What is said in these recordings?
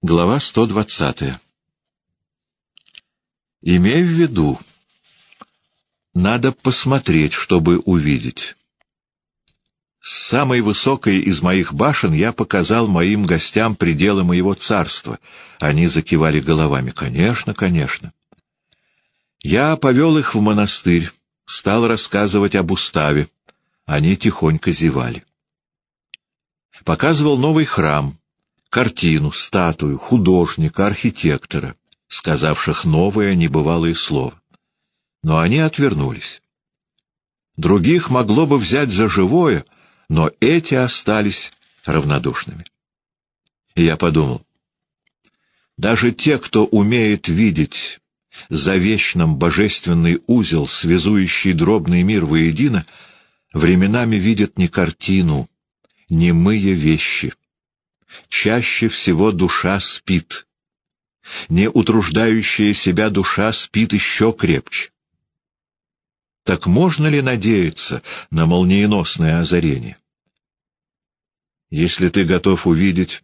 Глава 120. Имей в виду, надо посмотреть, чтобы увидеть. С самой высокой из моих башен я показал моим гостям пределы моего царства. Они закивали головами. Конечно, конечно. Я повел их в монастырь, стал рассказывать об уставе. Они тихонько зевали. Показывал новый храм, картину, статую, художника, архитектора, сказавших новое небывалое слово. Но они отвернулись. Других могло бы взять за живое, но эти остались равнодушными. И я подумал, даже те, кто умеет видеть за вечным божественный узел, связующий дробный мир воедино, временами видят не картину, не мые вещи, чаще всего душа спит. Не утруждающая себя душа спит еще крепче. Так можно ли надеяться на молниеносное озарение? Если ты готов увидеть,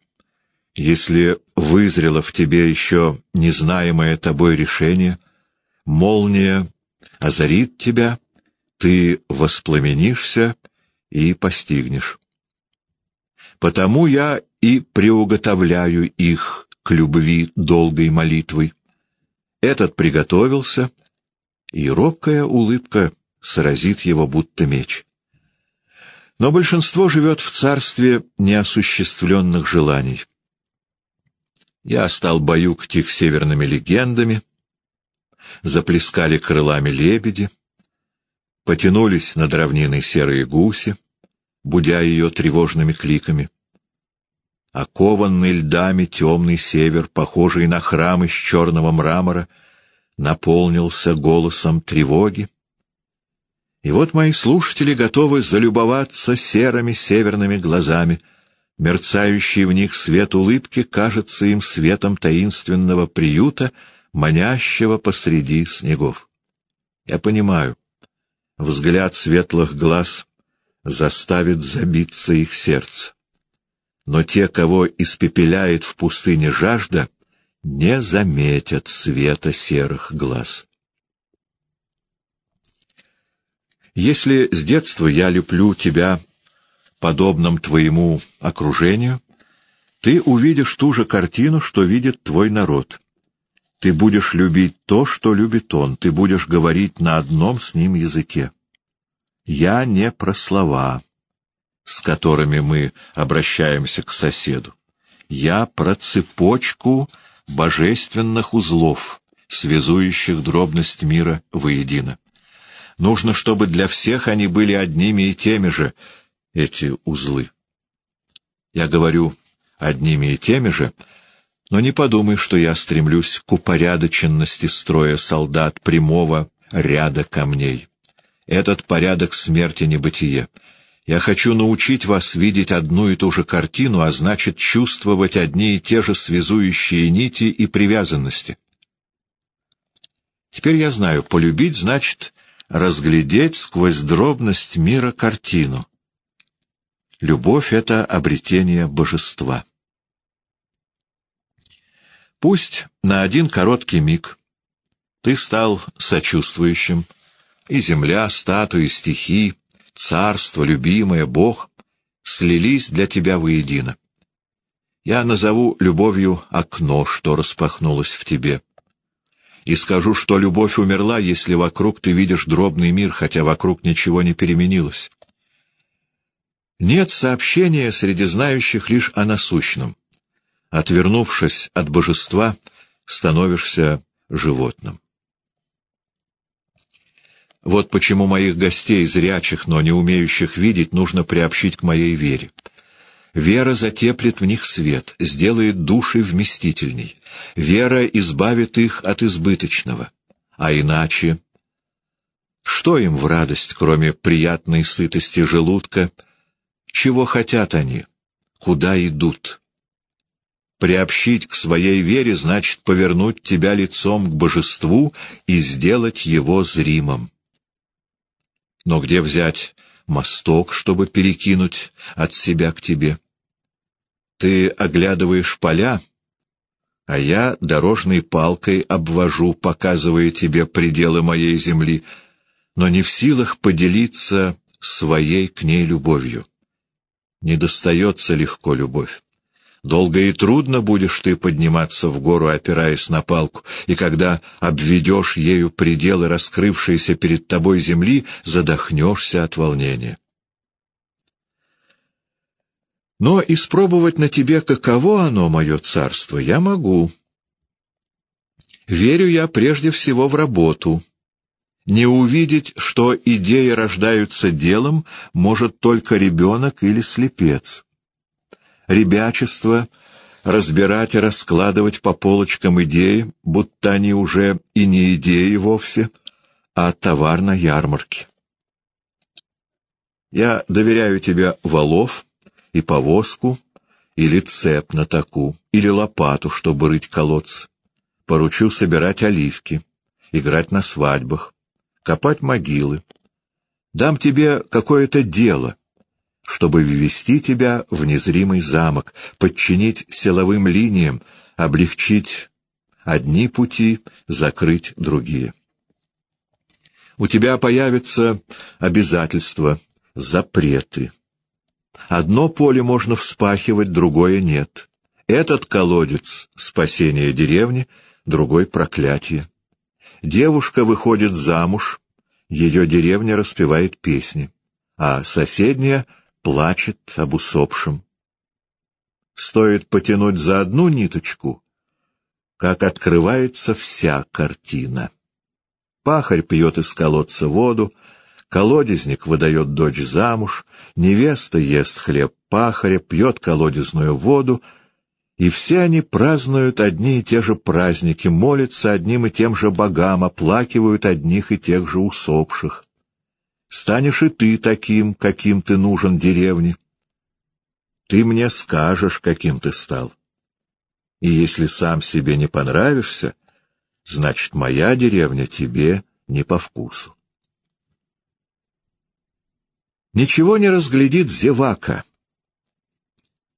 если вызрело в тебе еще незнаемое тобой решение, молния озарит тебя, ты воспламенишься и постигнешь. Потому я и приуготовляю их к любви долгой молитвой. Этот приготовился, и робкая улыбка сразит его, будто меч. Но большинство живет в царстве неосуществленных желаний. Я стал баюкать их северными легендами, заплескали крылами лебеди, потянулись над равниной серые гуси, будя ее тревожными кликами окованный льдами темный север, похожий на храм из черного мрамора, наполнился голосом тревоги. И вот мои слушатели готовы залюбоваться серыми северными глазами. Мерцающий в них свет улыбки кажется им светом таинственного приюта, манящего посреди снегов. Я понимаю, взгляд светлых глаз заставит забиться их сердце но те, кого испепеляет в пустыне жажда, не заметят света серых глаз. Если с детства я люблю тебя подобным твоему окружению, ты увидишь ту же картину, что видит твой народ. Ты будешь любить то, что любит он, ты будешь говорить на одном с ним языке. Я не про слова, с которыми мы обращаемся к соседу. Я про цепочку божественных узлов, связующих дробность мира воедино. Нужно, чтобы для всех они были одними и теми же, эти узлы. Я говорю одними и теми же, но не подумай, что я стремлюсь к упорядоченности строя солдат прямого ряда камней. Этот порядок смерти небытие — я хочу научить вас видеть одну и ту же картину, а значит чувствовать одни и те же связующие нити и привязанности. Теперь я знаю, полюбить значит разглядеть сквозь дробность мира картину. Любовь — это обретение божества. Пусть на один короткий миг ты стал сочувствующим, и земля, статуи, стихи, царство, любимое, Бог слились для тебя воедино. Я назову любовью окно, что распахнулось в тебе. И скажу, что любовь умерла, если вокруг ты видишь дробный мир, хотя вокруг ничего не переменилось. Нет сообщения среди знающих лишь о насущном. Отвернувшись от божества, становишься животным. Вот почему моих гостей, зрячих, но не умеющих видеть, нужно приобщить к моей вере. Вера затеплит в них свет, сделает души вместительней. Вера избавит их от избыточного. А иначе... Что им в радость, кроме приятной сытости желудка? Чего хотят они? Куда идут? Приобщить к своей вере значит повернуть тебя лицом к божеству и сделать его зримым. Но где взять мосток, чтобы перекинуть от себя к тебе? Ты оглядываешь поля, а я дорожной палкой обвожу, показывая тебе пределы моей земли, но не в силах поделиться своей к ней любовью. Не достается легко любовь. Долго и трудно будешь ты подниматься в гору, опираясь на палку, и когда обведешь ею пределы раскрывшиеся перед тобой земли, задохнешься от волнения. Но испробовать на тебе, каково оно, мое царство, я могу. Верю я прежде всего в работу. Не увидеть, что идеи рождаются делом, может только ребенок или слепец. Ребячество — разбирать и раскладывать по полочкам идеи, будто они уже и не идеи вовсе, а товар на ярмарке. Я доверяю тебе валов, и повозку, или цеп на таку, или лопату, чтобы рыть колодцы. Поручу собирать оливки, играть на свадьбах, копать могилы. Дам тебе какое-то дело, чтобы ввести тебя в незримый замок, подчинить силовым линиям, облегчить одни пути, закрыть другие. У тебя появятся обязательства, запреты. Одно поле можно вспахивать, другое нет. Этот колодец — спасение деревни, другой — проклятие. Девушка выходит замуж, ее деревня распевает песни, а соседняя плачет об усопшем. Стоит потянуть за одну ниточку, как открывается вся картина. Пахарь пьет из колодца воду, Колодезник выдает дочь замуж, невеста ест хлеб пахаря, пьет колодезную воду, и все они празднуют одни и те же праздники, молятся одним и тем же богам, оплакивают одних и тех же усопших. Станешь и ты таким, каким ты нужен деревне. Ты мне скажешь, каким ты стал. И если сам себе не понравишься, значит, моя деревня тебе не по вкусу. Ничего не разглядит зевака.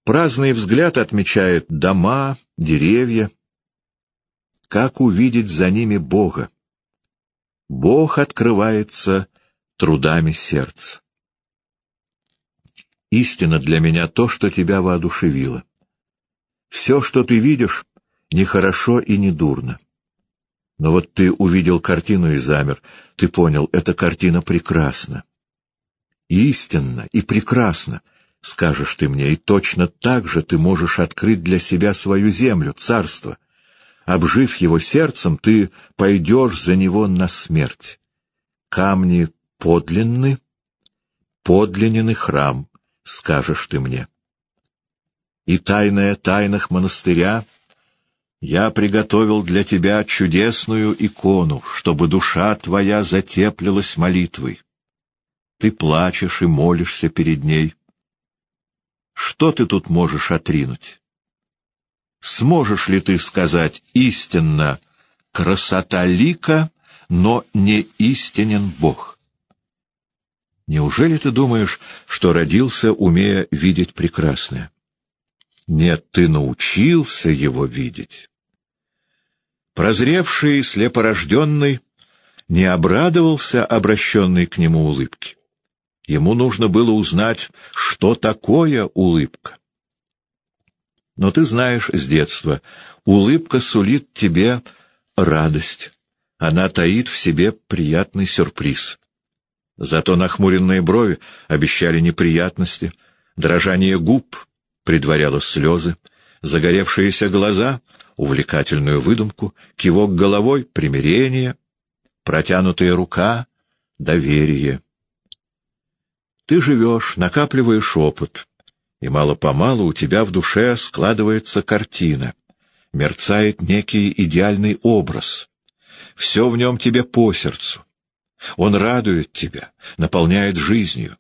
Праздный взгляд отмечает дома, деревья. Как увидеть за ними Бога? Бог открывается трудами сердца. Истина для меня то, что тебя воодушевило. Все, что ты видишь, не хорошо и не дурно. Но вот ты увидел картину и замер. Ты понял, эта картина прекрасна истинно и прекрасно, скажешь ты мне, и точно так же ты можешь открыть для себя свою землю, царство. Обжив его сердцем, ты пойдешь за него на смерть. Камни подлинны, подлинен храм, скажешь ты мне. И тайная тайнах монастыря я приготовил для тебя чудесную икону, чтобы душа твоя затеплилась молитвой. Ты плачешь и молишься перед ней. Что ты тут можешь отринуть? Сможешь ли ты сказать истинно «красота лика», но не истинен Бог? Неужели ты думаешь, что родился, умея видеть прекрасное? Нет, ты научился его видеть. Прозревший, слепорожденный, не обрадовался обращенной к нему улыбке. Ему нужно было узнать, что такое улыбка. Но ты знаешь с детства, улыбка сулит тебе радость. Она таит в себе приятный сюрприз. Зато нахмуренные брови обещали неприятности, дрожание губ предваряло слезы, загоревшиеся глаза — увлекательную выдумку, кивок головой — примирение, протянутая рука — доверие. Ты живешь, накапливаешь опыт, и мало-помалу у тебя в душе складывается картина, мерцает некий идеальный образ. Все в нем тебе по сердцу. Он радует тебя, наполняет жизнью.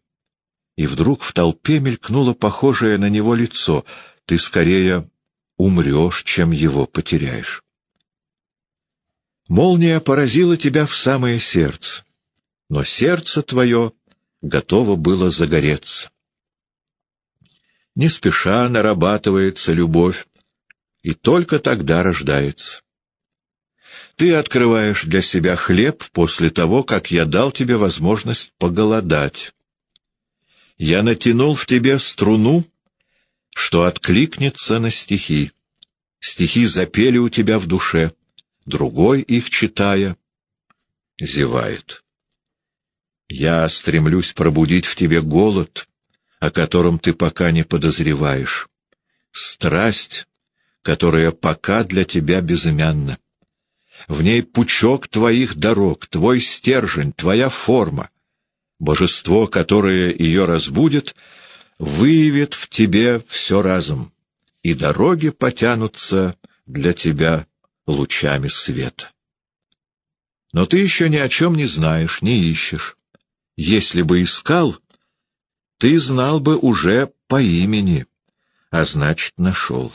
И вдруг в толпе мелькнуло похожее на него лицо. Ты скорее умрешь, чем его потеряешь. Молния поразила тебя в самое сердце, но сердце твое готово было загореться. Не спеша нарабатывается любовь, и только тогда рождается. Ты открываешь для себя хлеб после того, как я дал тебе возможность поголодать. Я натянул в тебе струну, что откликнется на стихи. Стихи запели у тебя в душе, другой их читая, зевает. Я стремлюсь пробудить в тебе голод, о котором ты пока не подозреваешь, страсть, которая пока для тебя безымянна. В ней пучок твоих дорог, твой стержень, твоя форма. Божество, которое ее разбудит, выявит в тебе все разом, и дороги потянутся для тебя лучами света. Но ты еще ни о чем не знаешь, не ищешь. Если бы искал, ты знал бы уже по имени, а значит, нашел.